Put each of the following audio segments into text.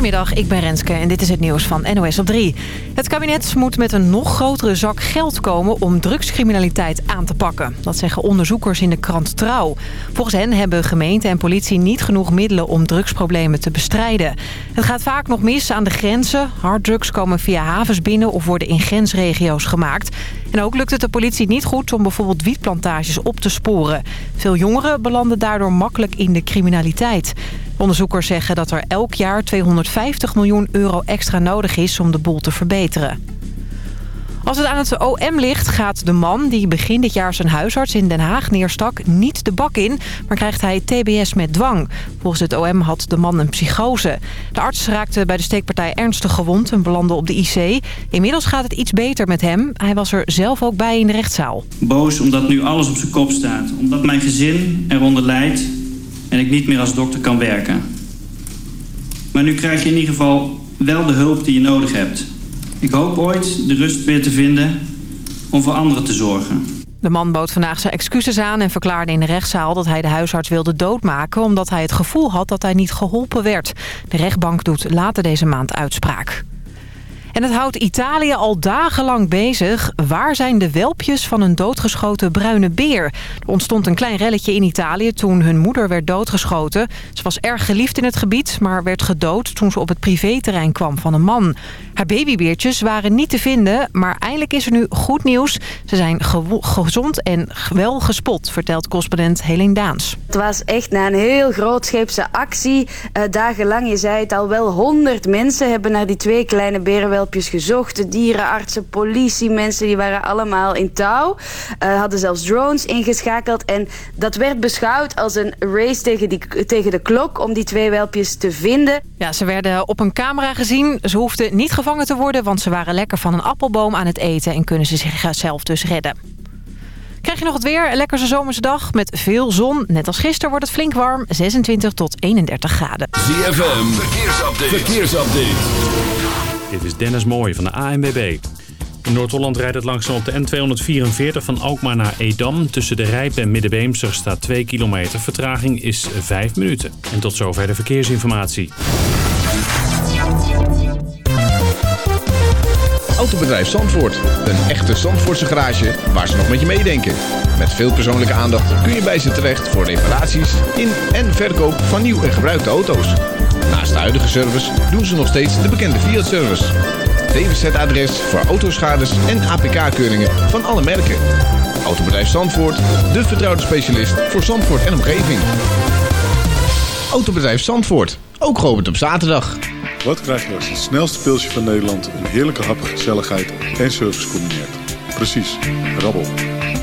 Goedemiddag, ik ben Renske en dit is het nieuws van NOS op 3. Het kabinet moet met een nog grotere zak geld komen om drugscriminaliteit aan te pakken. Dat zeggen onderzoekers in de krant Trouw. Volgens hen hebben gemeente en politie niet genoeg middelen om drugsproblemen te bestrijden. Het gaat vaak nog mis aan de grenzen. Harddrugs komen via havens binnen of worden in grensregio's gemaakt. En ook lukt het de politie niet goed om bijvoorbeeld wietplantages op te sporen. Veel jongeren belanden daardoor makkelijk in de criminaliteit. Onderzoekers zeggen dat er elk jaar 250 miljoen euro extra nodig is om de boel te verbeteren. Als het aan het OM ligt, gaat de man die begin dit jaar zijn huisarts in Den Haag neerstak niet de bak in, maar krijgt hij TBS met dwang. Volgens het OM had de man een psychose. De arts raakte bij de steekpartij ernstig gewond en belandde op de IC. Inmiddels gaat het iets beter met hem. Hij was er zelf ook bij in de rechtszaal. Boos omdat nu alles op zijn kop staat. Omdat mijn gezin eronder lijdt en ik niet meer als dokter kan werken. Maar nu krijg je in ieder geval wel de hulp die je nodig hebt. Ik hoop ooit de rust weer te vinden om voor anderen te zorgen. De man bood vandaag zijn excuses aan en verklaarde in de rechtszaal dat hij de huisarts wilde doodmaken... omdat hij het gevoel had dat hij niet geholpen werd. De rechtbank doet later deze maand uitspraak. En het houdt Italië al dagenlang bezig. Waar zijn de welpjes van een doodgeschoten bruine beer? Er ontstond een klein relletje in Italië toen hun moeder werd doodgeschoten. Ze was erg geliefd in het gebied, maar werd gedood toen ze op het privéterrein kwam van een man. Haar babybeertjes waren niet te vinden, maar eindelijk is er nu goed nieuws. Ze zijn gezond en wel gespot, vertelt correspondent Helene Daans. Het was echt na een heel grootscheepse actie. Uh, dagenlang, je zei het al, wel honderd mensen hebben naar die twee kleine berenwelpjes gezocht. Dierenartsen, politie, mensen die waren allemaal in touw. Uh, hadden zelfs drones ingeschakeld. En dat werd beschouwd als een race tegen, die, tegen de klok om die twee welpjes te vinden. Ja, ze werden op een camera gezien. Ze hoefden niet gevangen te worden... want ze waren lekker van een appelboom aan het eten... en kunnen ze zichzelf dus redden. Krijg je nog het weer? Een lekkerse zomerse dag met veel zon. Net als gisteren wordt het flink warm, 26 tot 31 graden. ZFM, verkeersupdate. verkeersupdate. Dit is Dennis Mooij van de ANWB. In Noord-Holland rijdt het langzaam op de N244 van Alkmaar naar Edam. Tussen de Rijp en Middenbeemster staat 2 kilometer. Vertraging is 5 minuten. En tot zover de verkeersinformatie. Autobedrijf Zandvoort. Een echte Zandvoortse garage waar ze nog met je meedenken. Met veel persoonlijke aandacht kun je bij ze terecht voor reparaties in en verkoop van nieuw en gebruikte auto's. Naast de huidige service doen ze nog steeds de bekende Fiat-service. DWZ-adres voor autoschades en APK-keuringen van alle merken. Autobedrijf Zandvoort, de vertrouwde specialist voor Zandvoort en omgeving. Autobedrijf Zandvoort, ook geopend op zaterdag. Wat krijg je als het snelste pilsje van Nederland een heerlijke hap, gezelligheid en service combineert? Precies, rabbel.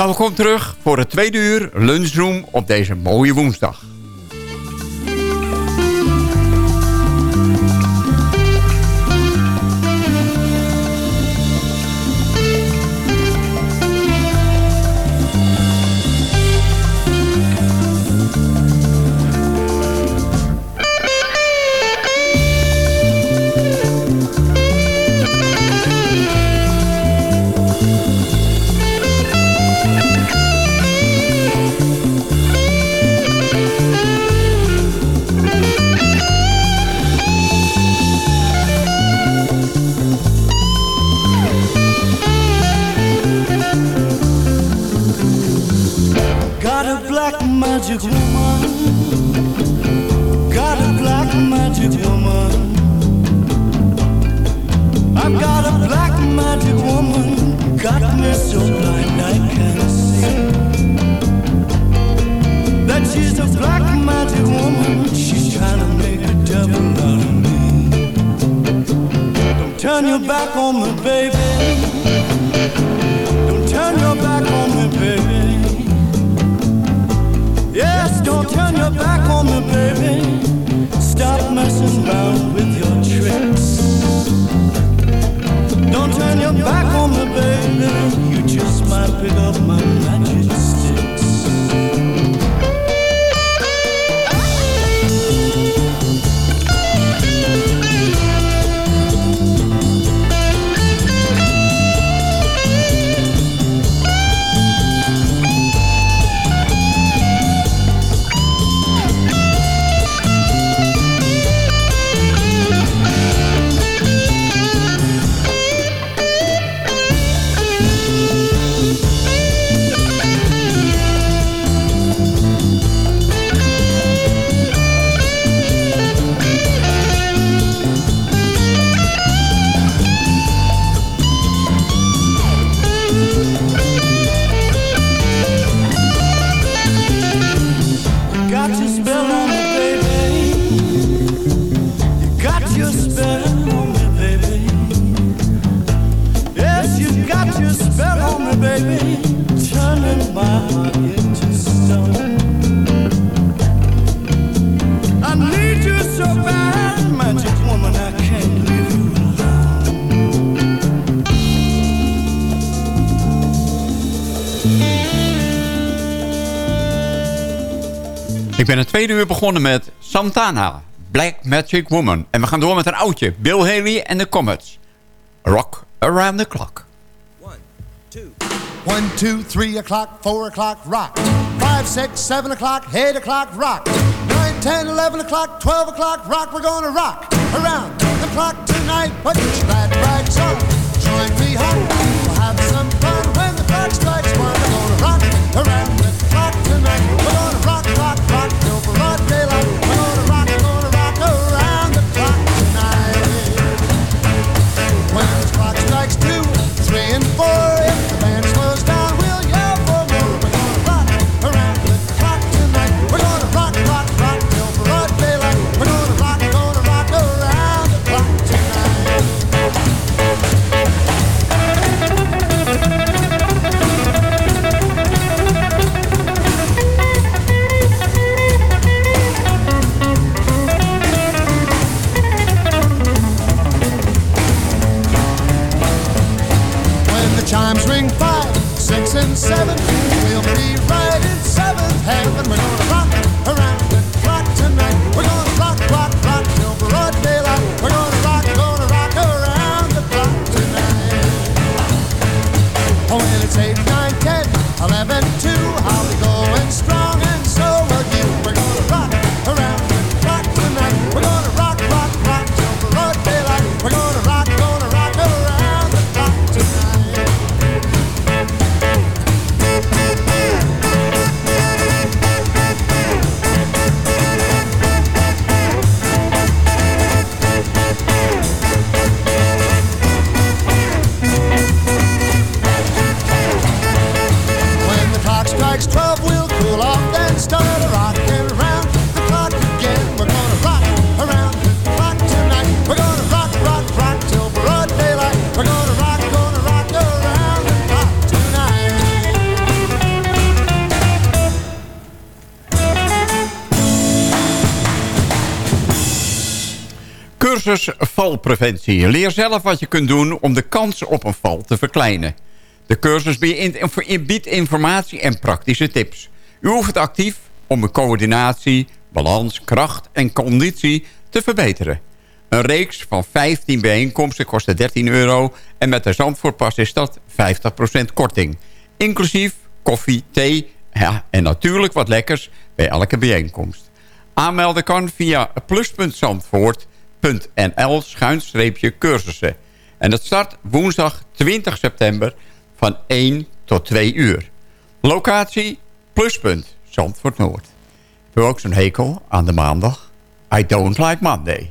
Welkom terug voor het tweede uur lunchroom op deze mooie woensdag. pick up my uur begonnen met Santana, Black Magic Woman. En we gaan door met een oudje, Bill Haley en de Comets. Rock Around the Clock. One, two, three o'clock, four o'clock, rock. Five, six, seven o'clock, eight o'clock, rock. Nine, ten, eleven o'clock, twelve o'clock, rock. We're gonna rock around the clock tonight. Put your glad rags on, join me home. Valpreventie. Leer zelf wat je kunt doen om de kans op een val te verkleinen. De cursus biedt informatie en praktische tips. U oefent actief om uw coördinatie, balans, kracht en conditie te verbeteren. Een reeks van 15 bijeenkomsten kostte 13 euro... en met de Zandvoortpas is dat 50% korting. Inclusief koffie, thee en natuurlijk wat lekkers bij elke bijeenkomst. Aanmelden kan via plus.zandvoort.nl schuinstreepje cursussen. En dat start woensdag 20 september van 1 tot 2 uur. Locatie Pluspunt Zandvoort Noord. Heb je ook zo'n hekel aan de maandag? I don't like Monday.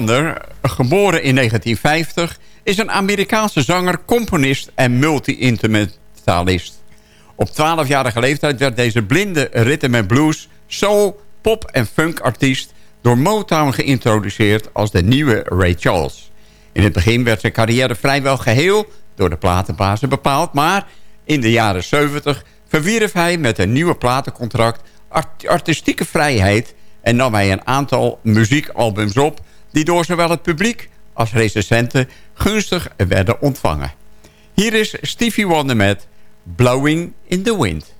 Wonder, geboren in 1950, is een Amerikaanse zanger, componist en multi-instrumentalist. Op 12-jarige leeftijd werd deze blinde rhythm and blues, soul, pop en funk artiest door Motown geïntroduceerd als de nieuwe Ray Charles. In het begin werd zijn carrière vrijwel geheel door de platenbazen bepaald... maar in de jaren 70 verwierf hij met een nieuwe platencontract art- artistieke vrijheid... en nam hij een aantal muziekalbums op... die door zowel het publiek als recensenten gunstig werden ontvangen. Hier is Stevie Wonder met Blowing in the Wind.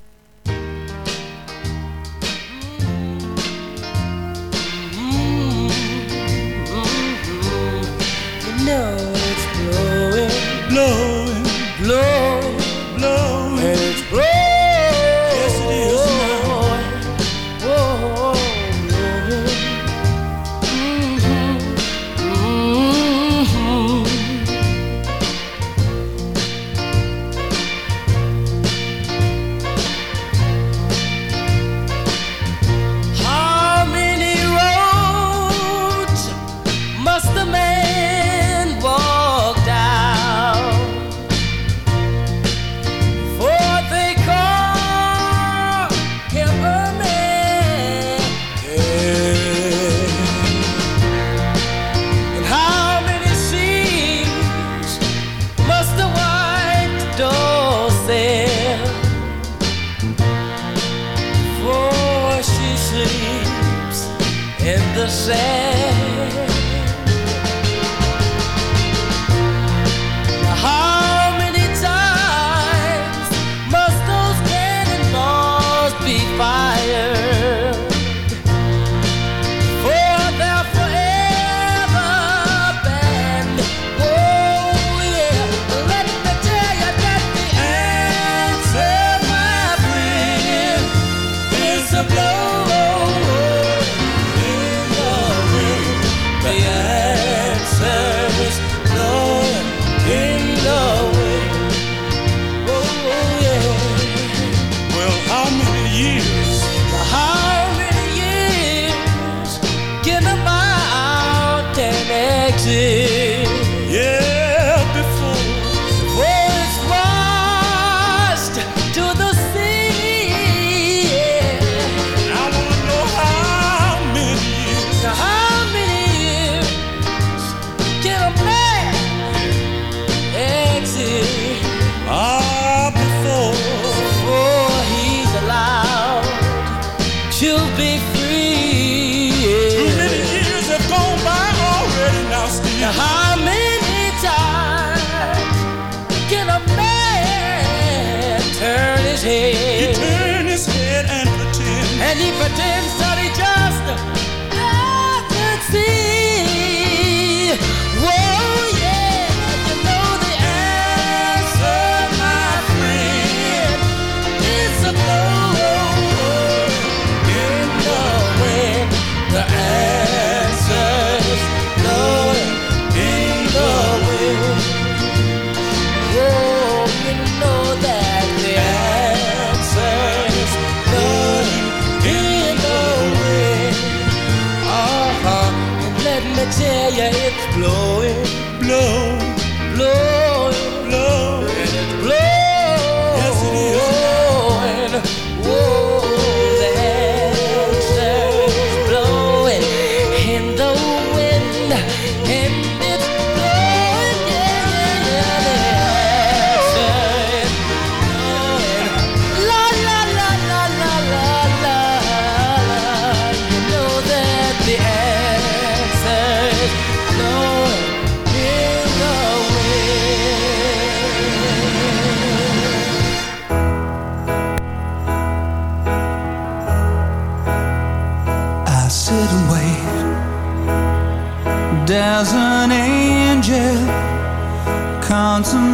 high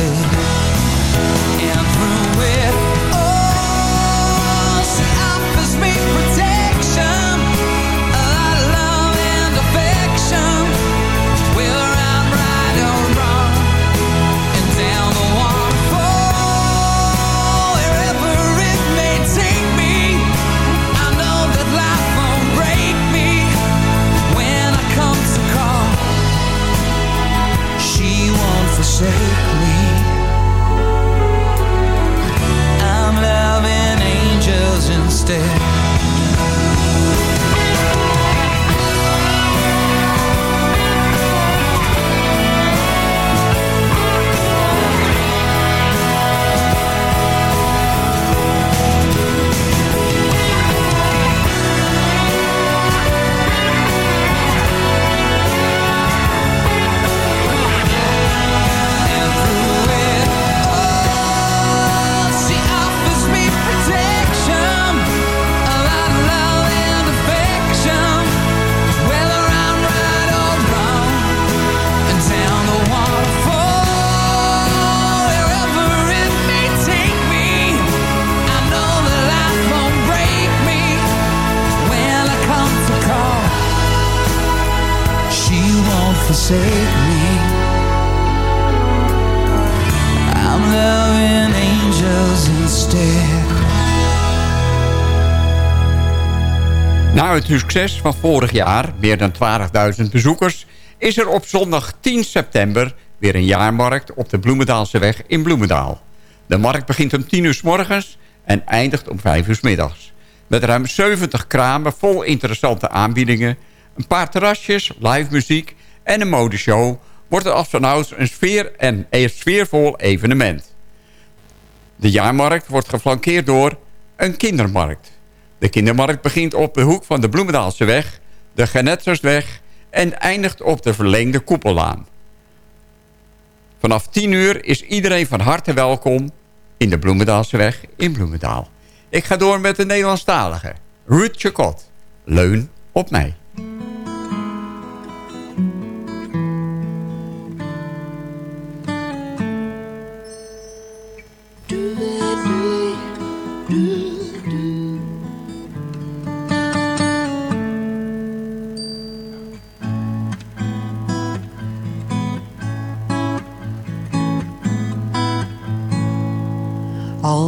verte. Het succes van vorig jaar, meer dan 12.000 bezoekers... is er op zondag 10 september weer een jaarmarkt op de Bloemendaalseweg in Bloemendaal. De markt begint om 10 uur s morgens en eindigt om 5 uur s middags. Met ruim 70 kramen vol interessante aanbiedingen... een paar terrasjes, live muziek en een modeshow... wordt het als een sfeer en een sfeervol evenement. De jaarmarkt wordt geflankeerd door een kindermarkt. De kindermarkt begint op de hoek van de Bloemendaalseweg... de Genetsersweg en eindigt op de verlengde Koepellaan. Vanaf 10 uur is iedereen van harte welkom in de Bloemendaalseweg in Bloemendaal. Ik ga door met de Nederlandstalige. Ruud Chacot. Leun op mij.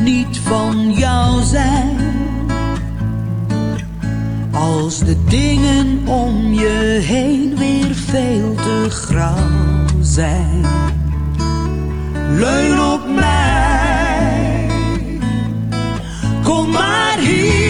niet van jou zijn. Als de dingen om je heen weer veel te grauw zijn. Leun op mij. Kom maar hier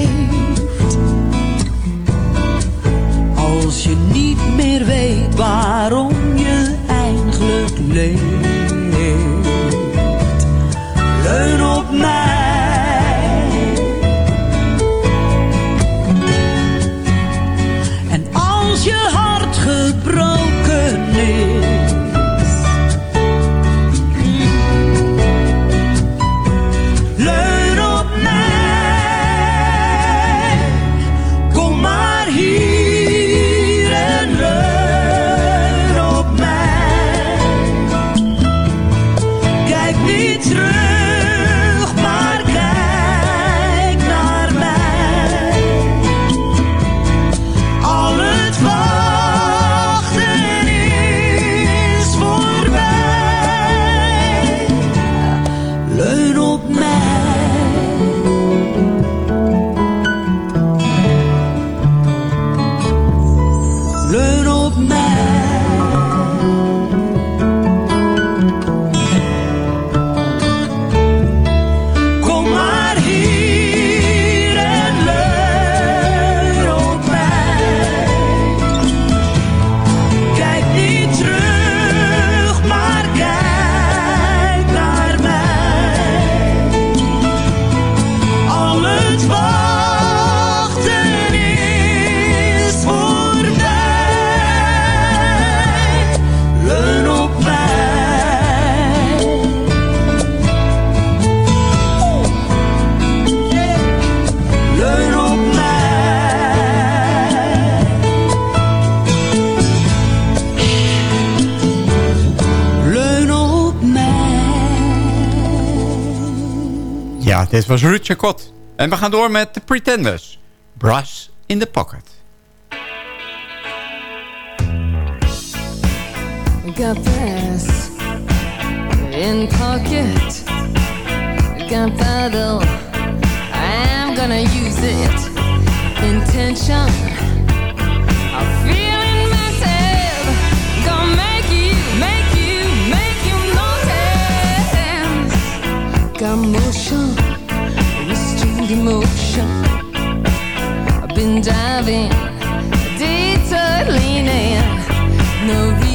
Dit was Ruud Chacot. En we gaan door met The Pretenders. Brass in the Pocket. Got brass in pocket. Battle. I'm gonna use it. Intention. driving, detour leaning, no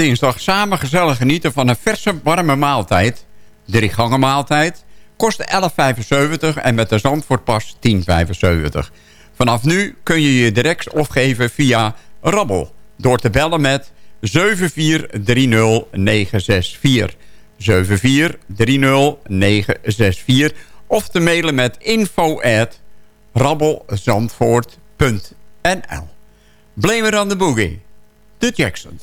dinsdag samen gezellig genieten van een verse warme maaltijd. Drie gangen maaltijd. Kost 11,75 en met de Zandvoortpas 10,75. Vanaf nu kun je je direct opgeven via Rabbel. Door te bellen met 7430964. 7430964. Of te mailen met info at rabbelzandvoort.nl. Blame it on the boogie. de Jacksons.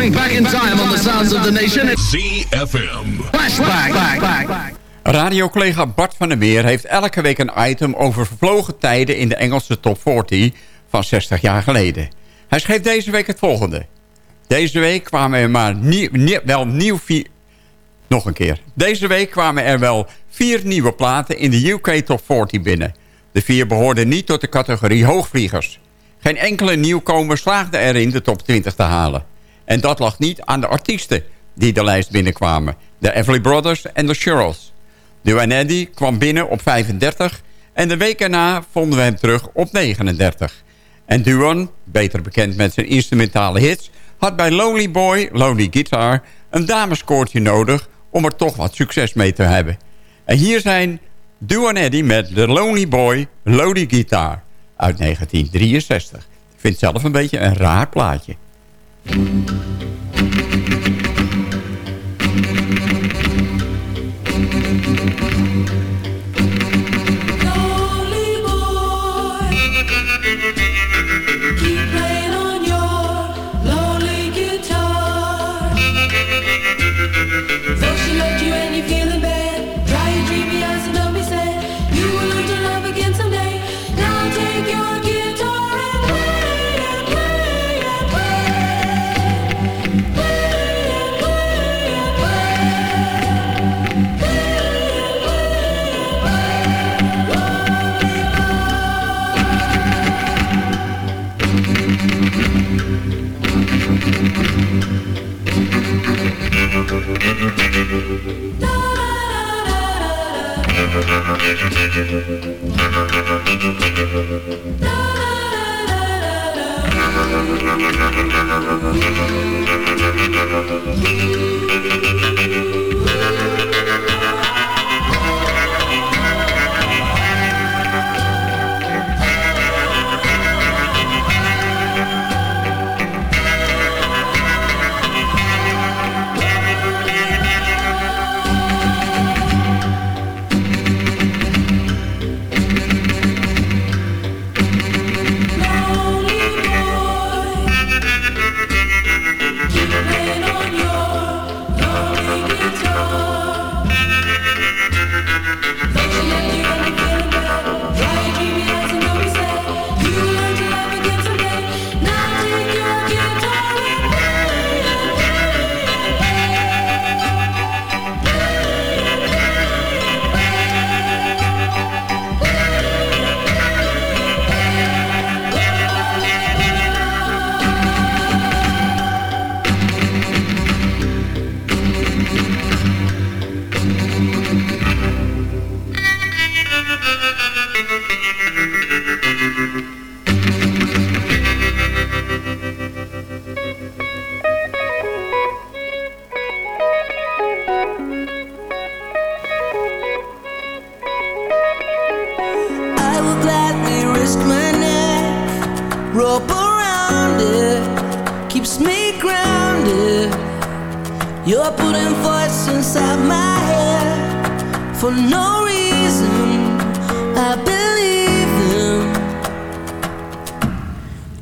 Going back in time on the sounds of the nation. ZFM. Flashback. Radiocollega Bart van der Meer heeft elke week een item over vervlogen tijden in de Engelse top 40 van 60 jaar geleden. Hij schreef deze week het volgende. Deze week kwamen er maar wel nieuw vier... Nog een keer. Deze week kwamen er wel vier nieuwe platen in de UK top 40 binnen. De vier behoorden niet tot de categorie hoogvliegers. Geen enkele nieuwkomer slaagde erin de top 20 te halen. En dat lag niet aan de artiesten die de lijst binnenkwamen. De Everly Brothers en de Shirelles. Duane Eddy kwam binnen op 35 en de week erna vonden we hem terug op 39. En Duan, beter bekend met zijn instrumentale hits... had bij Lonely Boy, Lonely Guitar, een dameskoortje nodig... om er toch wat succes mee te hebben. En hier zijn Duan Eddy met The Lonely Boy, Lonely Guitar uit 1963. Ik vind het zelf een beetje een raar plaatje. Lonely I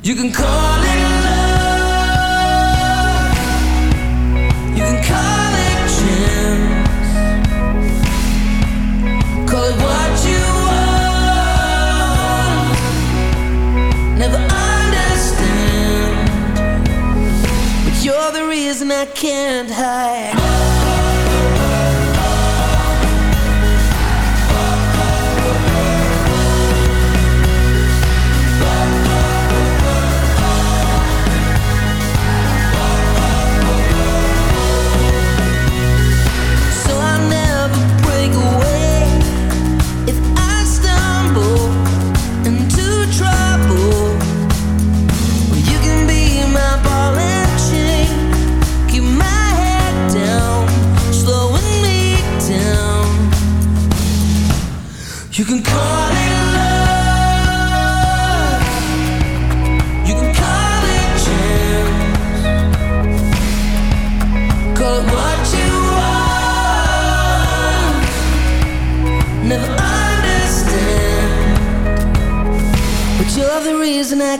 You can call it love, you can call it chance, call it what you want. Never understand, but you're the reason I can't hide.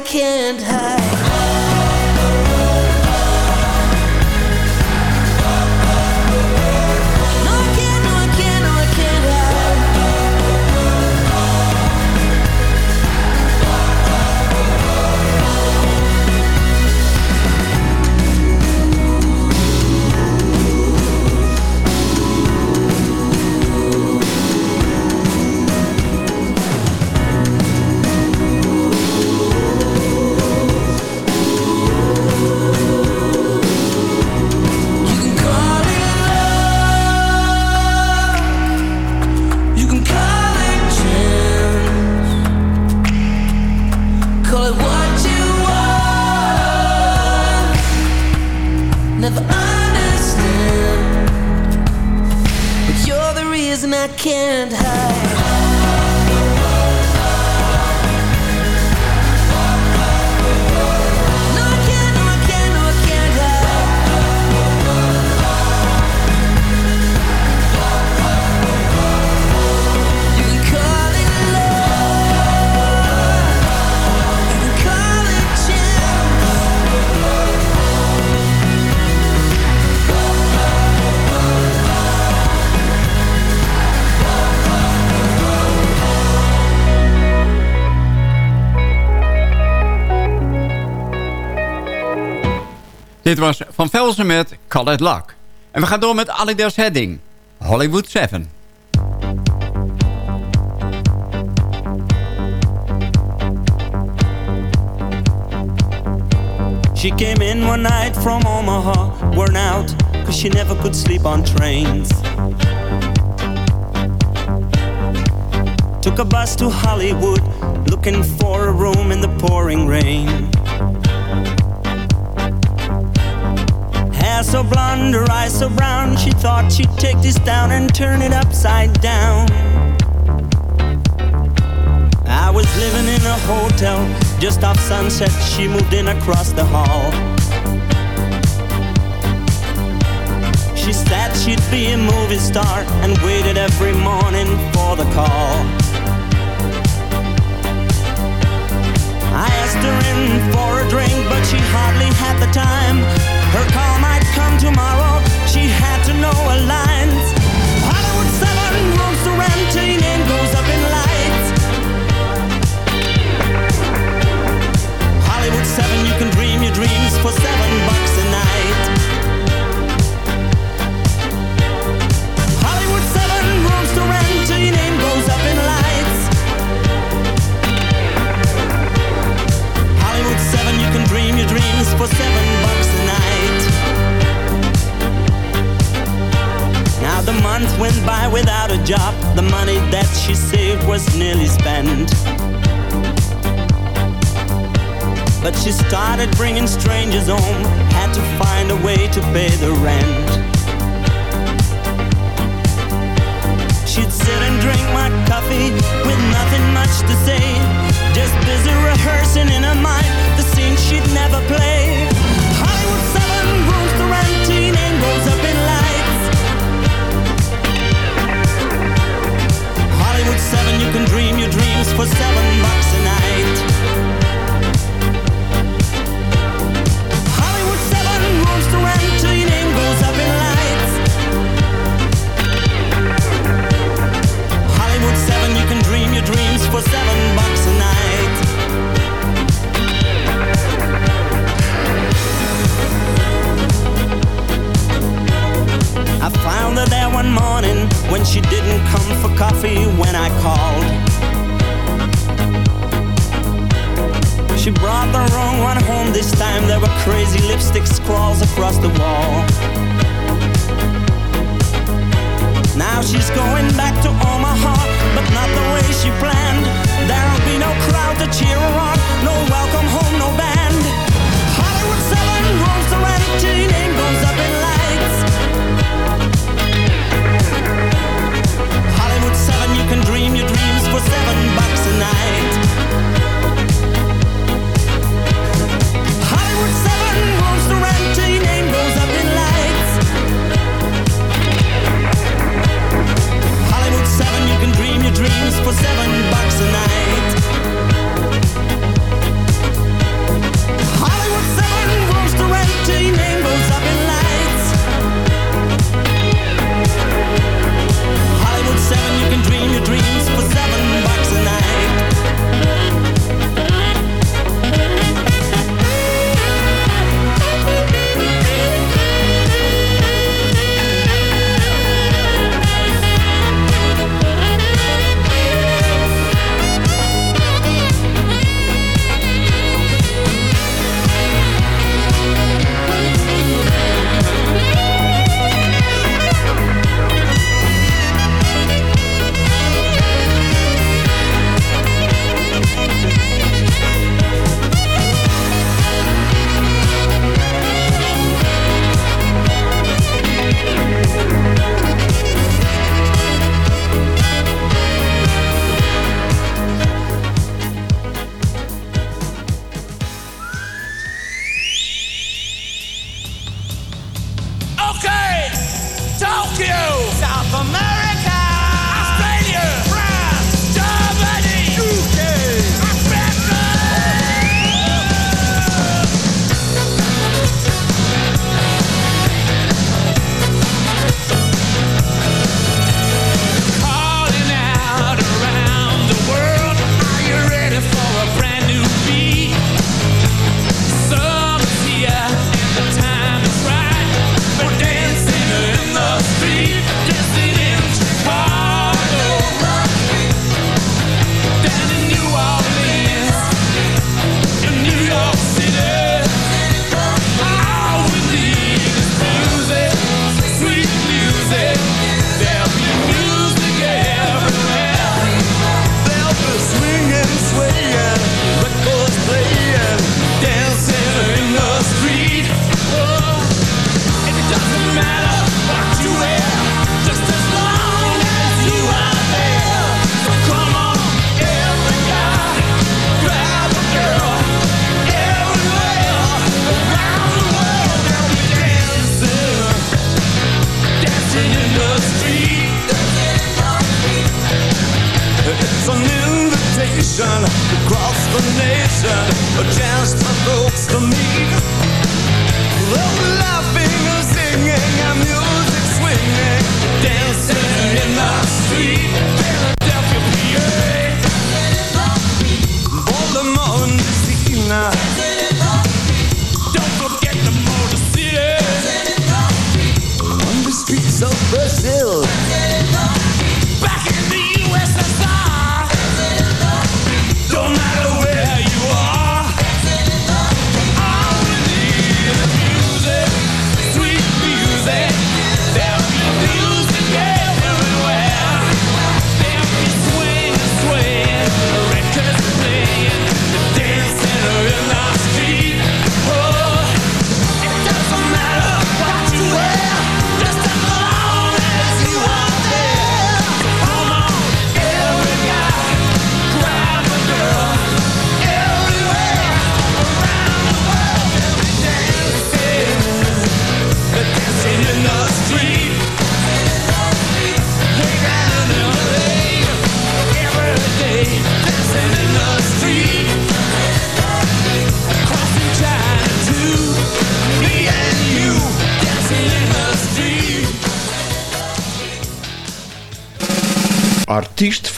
can't hide. Dit was Van Velsen met Call It Luck. En we gaan door met Alidels Heading, Hollywood 7. She came in one night from Omaha, worn out, cause she never could sleep on trains. Took a bus to Hollywood, looking for a room in the pouring rain. hair so blonde, her eyes so brown. She thought she'd take this down and turn it upside down. I was living in a hotel just off sunset. She moved in across the hall. She said she'd be a movie star and waited every morning for the call. I asked her in for She's going back to Omaha, but not the way she planned. There'll be no crowd to cheer her on, no welcome home, no back.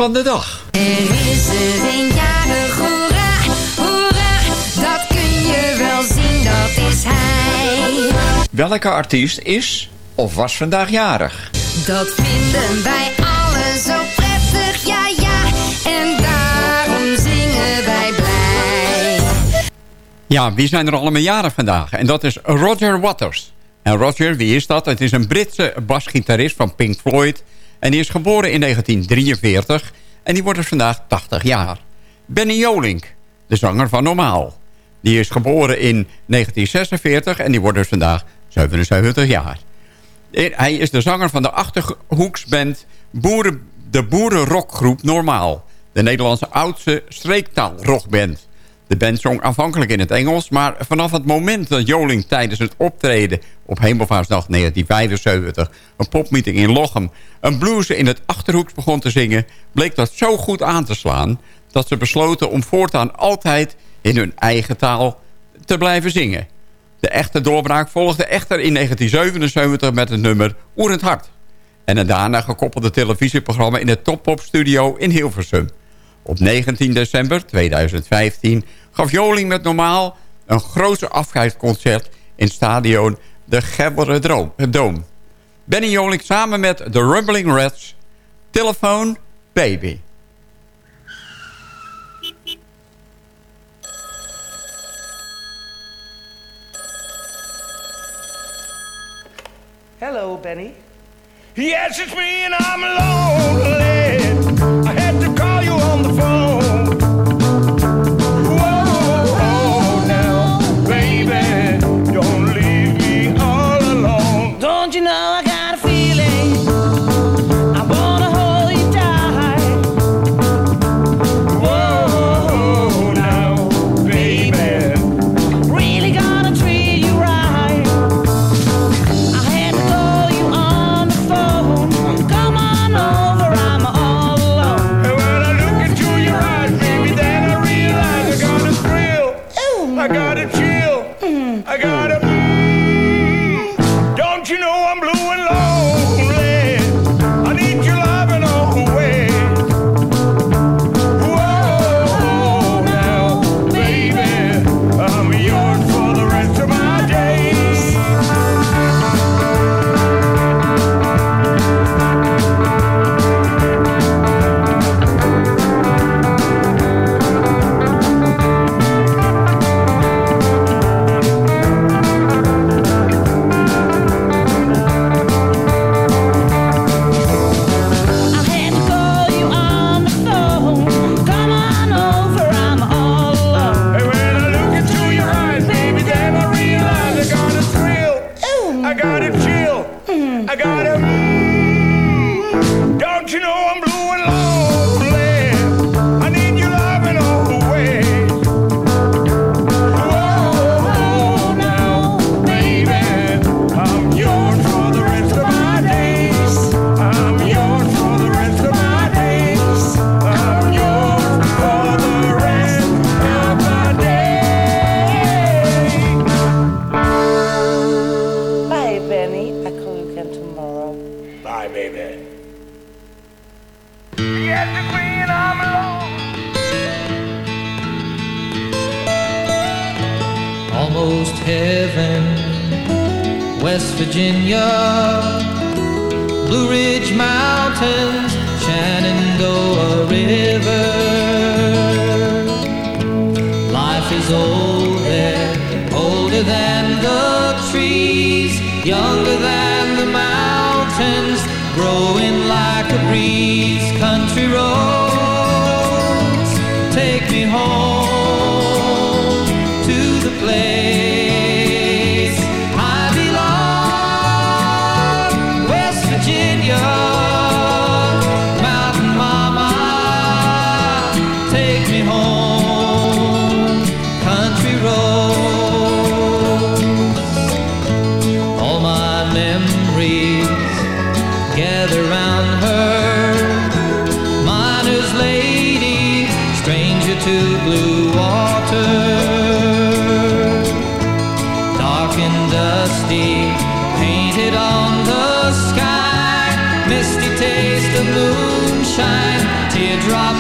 Van de dag. Er is er een jarig, hoera, hoera, dat kun je wel zien, dat is hij. Welke artiest is of was vandaag jarig? Dat vinden wij allen zo prettig, ja ja, en daarom zingen wij blij. Ja, wie zijn er allemaal jarig vandaag? En dat is Roger Waters. En Roger, wie is dat? Het is een Britse basgitarist van Pink Floyd. En die is geboren in 1943. En die wordt dus vandaag 80 jaar. Benny Jolink, de zanger van Normaal. Die is geboren in 1946 en die wordt dus vandaag 77 jaar. Hij is de zanger van de Achterhoeksband Boeren, de boerenrockgroep Normaal. De Nederlandse oudste streektaalrockband. De band zong aanvankelijk in het Engels... maar vanaf het moment dat Joling tijdens het optreden... op Hemelvaartsdag 1975, een popmeeting in Lochem... een blues in het Achterhoeks begon te zingen... bleek dat zo goed aan te slaan... dat ze besloten om voortaan altijd in hun eigen taal te blijven zingen. De echte doorbraak volgde echter in 1977 met het nummer Oerend Hart... en een daarna gekoppelde televisieprogramma in de Top Pop Studio in Hilversum. Op 19 december 2015 gaf Joling met Normaal een grootse afscheidsconcert in stadion de Gebbere Dome. Benny Joling samen met de Rumbling Reds, Telephone Baby. Hello, Benny. Yes, it's me and I'm lonely. I had to call you on the phone.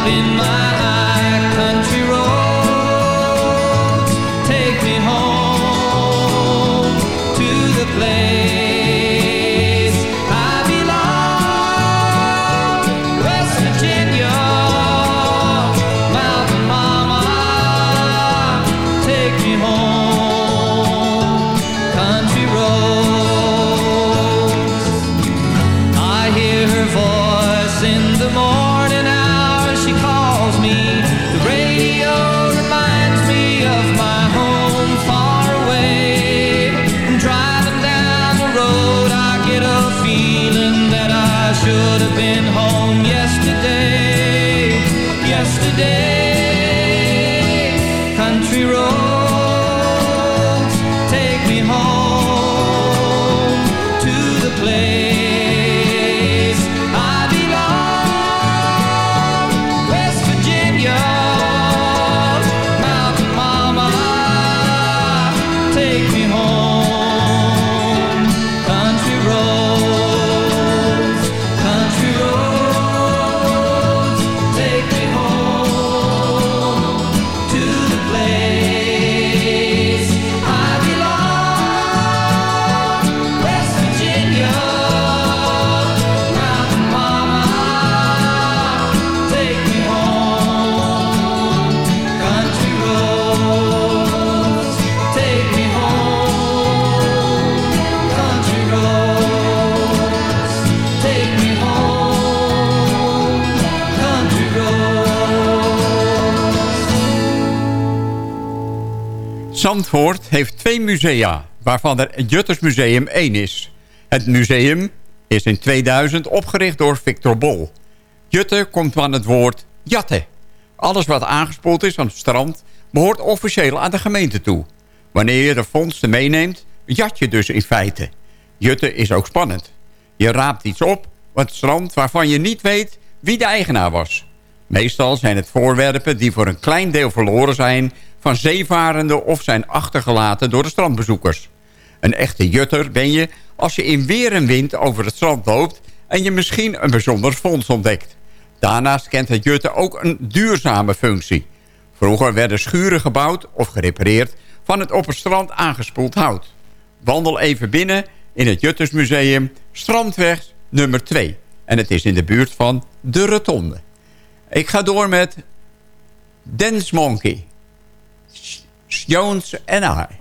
in my Zandvoort heeft twee musea, waarvan er het Juttersmuseum één is. Het museum is in 2000 opgericht door Victor Bol. Jutte komt van het woord jatten. Alles wat aangespoeld is aan het strand behoort officieel aan de gemeente toe. Wanneer je de fondsen meeneemt, jat je dus in feite. Jutte is ook spannend. Je raapt iets op wat het strand waarvan je niet weet wie de eigenaar was. Meestal zijn het voorwerpen die voor een klein deel verloren zijn van zeevarenden of zijn achtergelaten door de strandbezoekers. Een echte jutter ben je als je in weer en wind over het strand loopt en je misschien een bijzonder fonds ontdekt. Daarnaast kent het jutter ook een duurzame functie. Vroeger werden schuren gebouwd of gerepareerd van het op het strand aangespoeld hout. Wandel even binnen in het Juttersmuseum, Strandweg nummer 2. En het is in de buurt van de Rotonde. Ik ga door met Dance Monkey. Jones and I.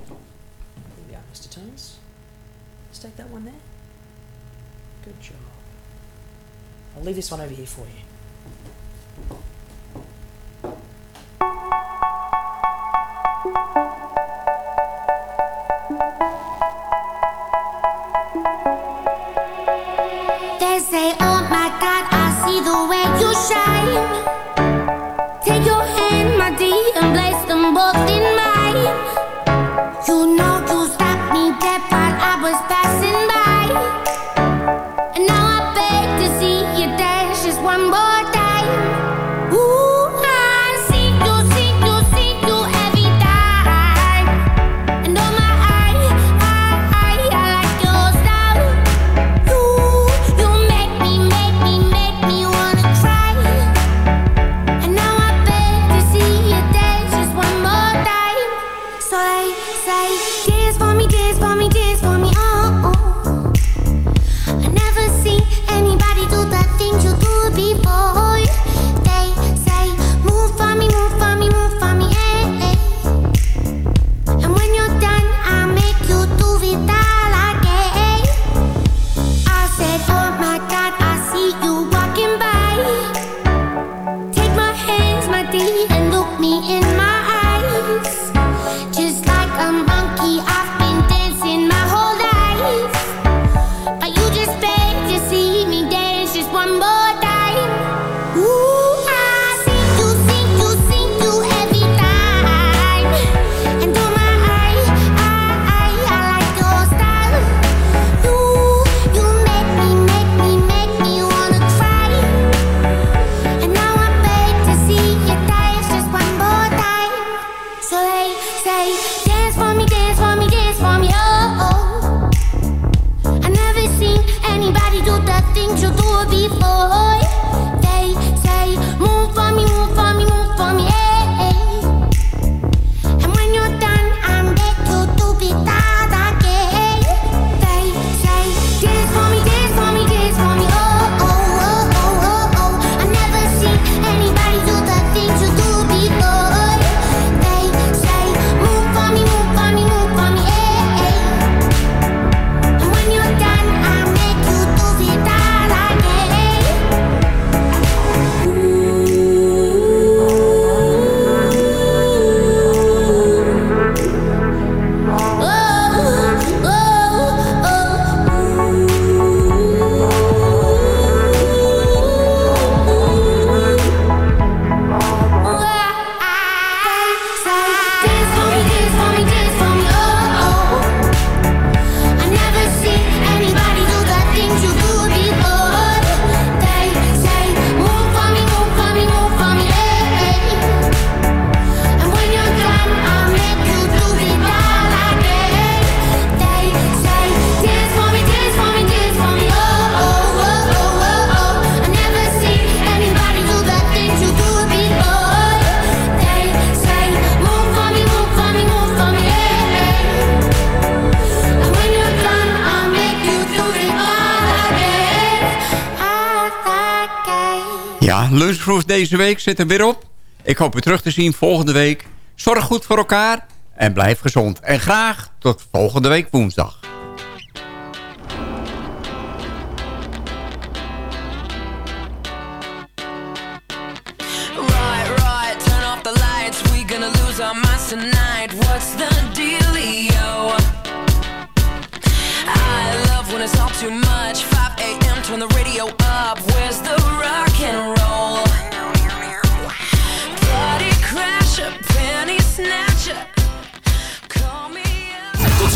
Yeah, Mr. Thomas. Let's take that one there. Good job. I'll leave this one over here for you. Take your hand, my dear, and place them both in my. You know you stopped me dead while I was back. deze week zit er weer op. Ik hoop u terug te zien volgende week. Zorg goed voor elkaar en blijf gezond. En graag tot volgende week woensdag.